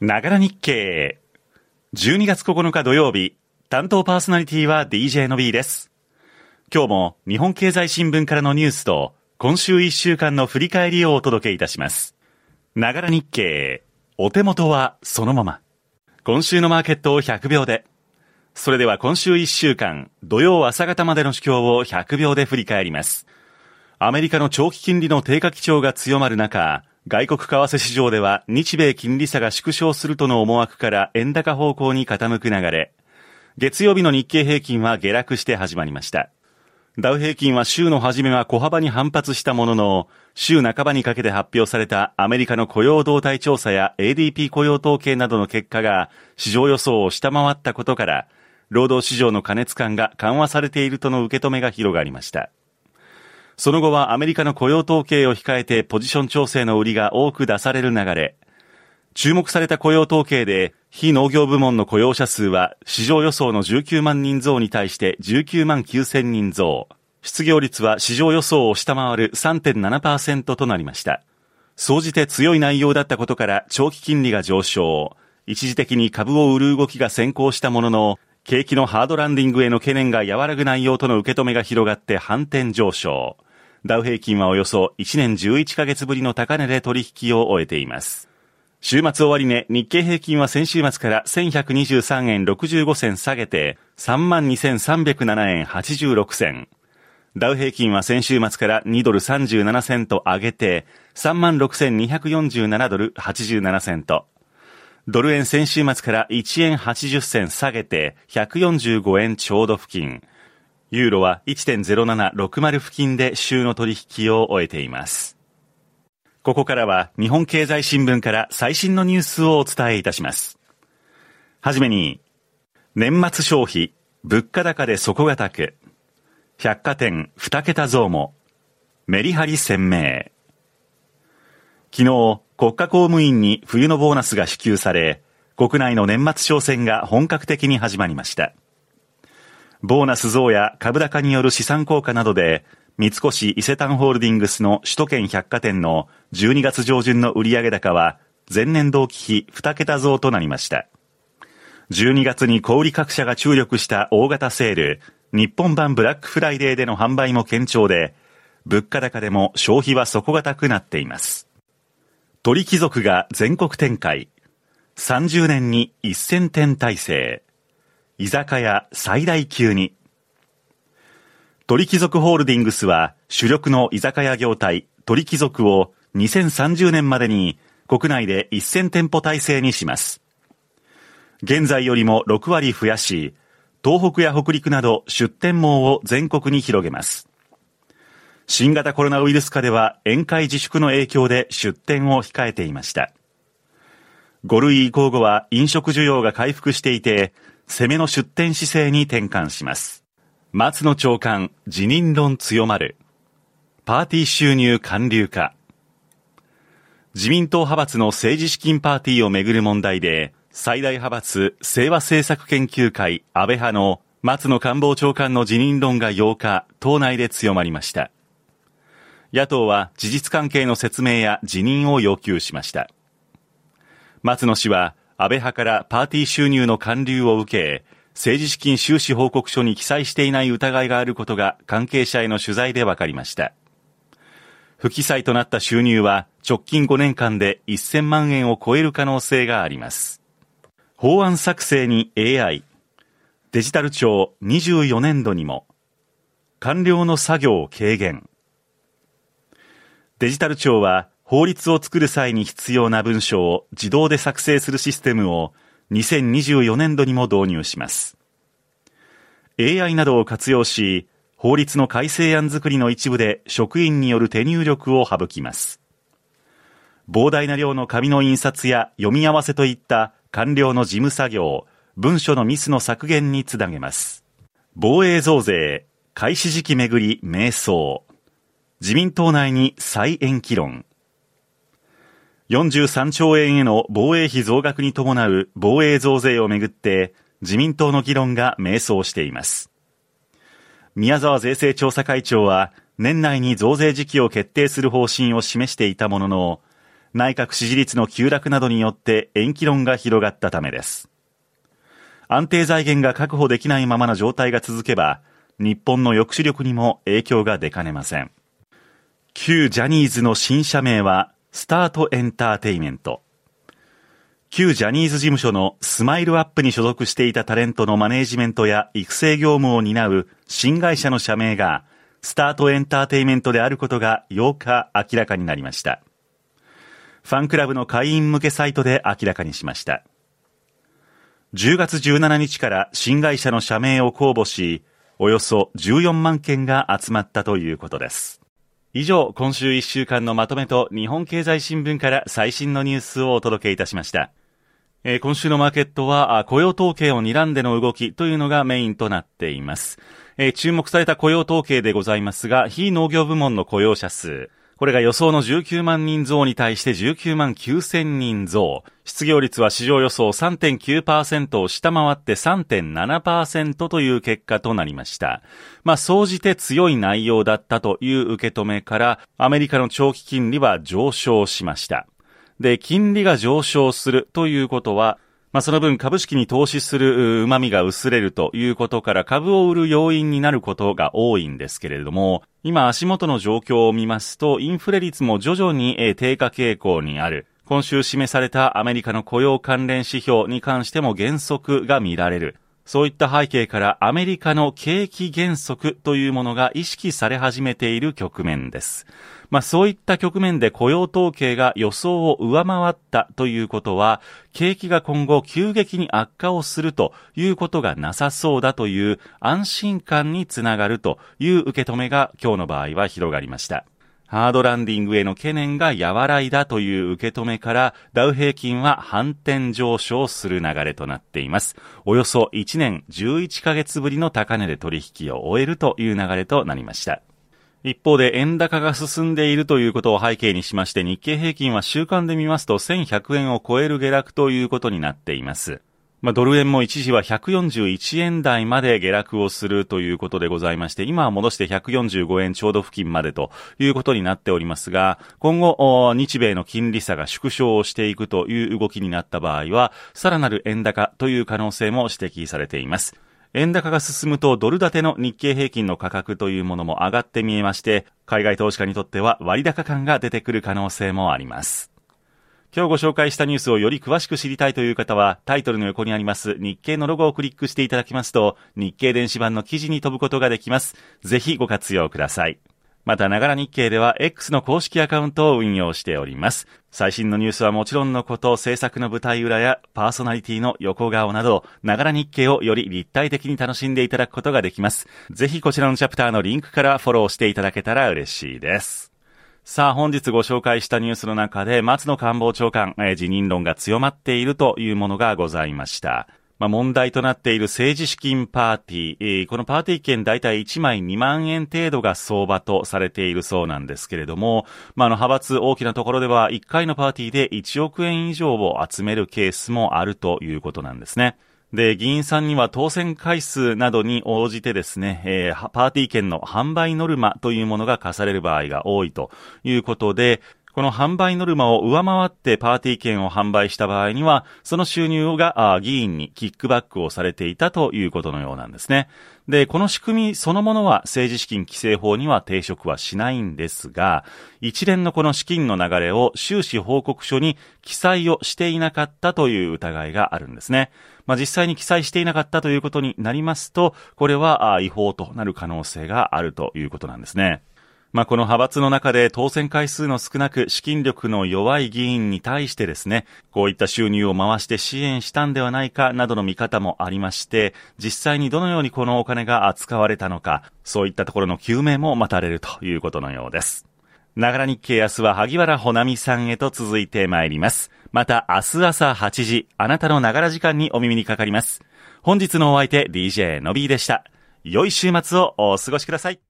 ながら日経。12月9日土曜日、担当パーソナリティは DJ の B です。今日も日本経済新聞からのニュースと、今週1週間の振り返りをお届けいたします。ながら日経。お手元はそのまま。今週のマーケットを100秒で。それでは今週1週間、土曜朝方までの主況を100秒で振り返ります。アメリカの長期金利の低下基調が強まる中、外国為替市場では日米金利差が縮小するとの思惑から円高方向に傾く流れ。月曜日の日経平均は下落して始まりました。ダウ平均は週の初めは小幅に反発したものの、週半ばにかけて発表されたアメリカの雇用動態調査や ADP 雇用統計などの結果が市場予想を下回ったことから、労働市場の過熱感が緩和されているとの受け止めが広がりました。その後はアメリカの雇用統計を控えてポジション調整の売りが多く出される流れ。注目された雇用統計で、非農業部門の雇用者数は市場予想の19万人増に対して19万9000人増。失業率は市場予想を下回る3.7%となりました。総じて強い内容だったことから長期金利が上昇。一時的に株を売る動きが先行したものの、景気のハードランディングへの懸念が和らぐ内容との受け止めが広がって反転上昇。ダウ平均はおよそ1年11ヶ月ぶりの高値で取引を終えています。週末終値、日経平均は先週末から1123円65銭下げて32,307円86銭。ダウ平均は先週末から2ドル37セント上げて36,247ドル87セント。ドル円先週末から1円80銭下げて145円ちょうど付近。ユーロは1.0760付近で週の取引を終えています。ここからは日本経済新聞から最新のニュースをお伝えいたします。はじめに、年末消費、物価高で底堅く、百貨店2桁増も、メリハリ鮮明。昨日、国家公務員に冬のボーナスが支給され、国内の年末商戦が本格的に始まりました。ボーナス増や株高による資産効果などで、三越伊勢丹ホールディングスの首都圏百貨店の12月上旬の売上高は、前年同期比2桁増となりました。12月に小売各社が注力した大型セール、日本版ブラックフライデーでの販売も堅調で、物価高でも消費は底堅くなっています。鳥貴族が全国展開。30年に1000店体制。居酒屋最大級に。鳥貴族ホールディングスは主力の居酒屋業態鳥貴族を2030年までに国内で1000店舗体制にします。現在よりも6割増やし、東北や北陸など出店網を全国に広げます。新型コロナウイルス下では宴会自粛の影響で出店を控えていました。5類移行後は飲食需要が回復していて、攻めの出店姿勢に転換します。松野長官、辞任論強まる。パーティー収入還流化。自民党派閥の政治資金パーティーをめぐる問題で、最大派閥清和政策研究会安倍派の松野官房長官の辞任論が8日、党内で強まりました。野党は事実関係の説明や辞任を要求しました。松野氏は安倍派からパーティー収入の還流を受け、政治資金収支報告書に記載していない疑いがあることが関係者への取材で分かりました。不記載となった収入は直近5年間で1000万円を超える可能性があります。法案作成に AI、デジタル庁24年度にも、官僚の作業を軽減。デジタル庁は法律を作る際に必要な文書を自動で作成するシステムを2024年度にも導入します。AI などを活用し、法律の改正案作りの一部で職員による手入力を省きます。膨大な量の紙の印刷や読み合わせといった官僚の事務作業、文書のミスの削減につなげます。防衛増税、開始時期めぐり迷走。自民党内に再延期論。43兆円への防衛費増額に伴う防衛増税をめぐって自民党の議論が迷走しています。宮沢税制調査会長は年内に増税時期を決定する方針を示していたものの、内閣支持率の急落などによって延期論が広がったためです。安定財源が確保できないままの状態が続けば、日本の抑止力にも影響が出かねません。旧ジャニーズの新社名は、スタートエンターテイメント。旧ジャニーズ事務所のスマイルアップに所属していたタレントのマネージメントや育成業務を担う新会社の社名がスタートエンターテイメントであることが8日明らかになりました。ファンクラブの会員向けサイトで明らかにしました。10月17日から新会社の社名を公募し、およそ14万件が集まったということです。以上、今週1週間のまとめと日本経済新聞から最新のニュースをお届けいたしました。えー、今週のマーケットは雇用統計を睨んでの動きというのがメインとなっています。えー、注目された雇用統計でございますが、非農業部門の雇用者数、これが予想の19万人増に対して19万9千人増。失業率は市場予想3.9%を下回って3.7%という結果となりました。まあ、総じて強い内容だったという受け止めから、アメリカの長期金利は上昇しました。で、金利が上昇するということは、まあ、その分株式に投資する旨味が薄れるということから株を売る要因になることが多いんですけれども、今足元の状況を見ますと、インフレ率も徐々に低下傾向にある。今週示されたアメリカの雇用関連指標に関しても減速が見られる。そういった背景からアメリカの景気減速というものが意識され始めている局面です。まあそういった局面で雇用統計が予想を上回ったということは、景気が今後急激に悪化をするということがなさそうだという安心感につながるという受け止めが今日の場合は広がりました。ハードランディングへの懸念が和らいだという受け止めから、ダウ平均は反転上昇する流れとなっています。およそ1年11ヶ月ぶりの高値で取引を終えるという流れとなりました。一方で円高が進んでいるということを背景にしまして日経平均は週間で見ますと1100円を超える下落ということになっています。まあ、ドル円も一時は141円台まで下落をするということでございまして、今は戻して145円ちょうど付近までということになっておりますが、今後、日米の金利差が縮小をしていくという動きになった場合は、さらなる円高という可能性も指摘されています。円高が進むとドル建ての日経平均の価格というものも上がって見えまして、海外投資家にとっては割高感が出てくる可能性もあります。今日ご紹介したニュースをより詳しく知りたいという方は、タイトルの横にあります日経のロゴをクリックしていただきますと、日経電子版の記事に飛ぶことができます。ぜひご活用ください。また、ながら日経では X の公式アカウントを運用しております。最新のニュースはもちろんのこと、制作の舞台裏やパーソナリティの横顔など、ながら日経をより立体的に楽しんでいただくことができます。ぜひこちらのチャプターのリンクからフォローしていただけたら嬉しいです。さあ、本日ご紹介したニュースの中で、松野官房長官、えー、辞任論が強まっているというものがございました。まあ、問題となっている政治資金パーティー、えー、このパーティー券大体1枚2万円程度が相場とされているそうなんですけれども、まあ、あの、派閥大きなところでは1回のパーティーで1億円以上を集めるケースもあるということなんですね。で、議員さんには当選回数などに応じてですね、えー、パーティー券の販売ノルマというものが課される場合が多いということで、この販売ノルマを上回ってパーティー券を販売した場合には、その収入が議員にキックバックをされていたということのようなんですね。で、この仕組みそのものは政治資金規正法には抵触はしないんですが、一連のこの資金の流れを収支報告書に記載をしていなかったという疑いがあるんですね。まあ、実際に記載していなかったということになりますと、これは違法となる可能性があるということなんですね。まあ、この派閥の中で当選回数の少なく資金力の弱い議員に対してですね、こういった収入を回して支援したんではないかなどの見方もありまして、実際にどのようにこのお金が扱われたのか、そういったところの究明も待たれるということのようです。ながら日経明日は萩原ほなみさんへと続いてまいります。また明日朝8時、あなたのながら時間にお耳にかかります。本日のお相手 DJ のびーでした。良い週末をお過ごしください。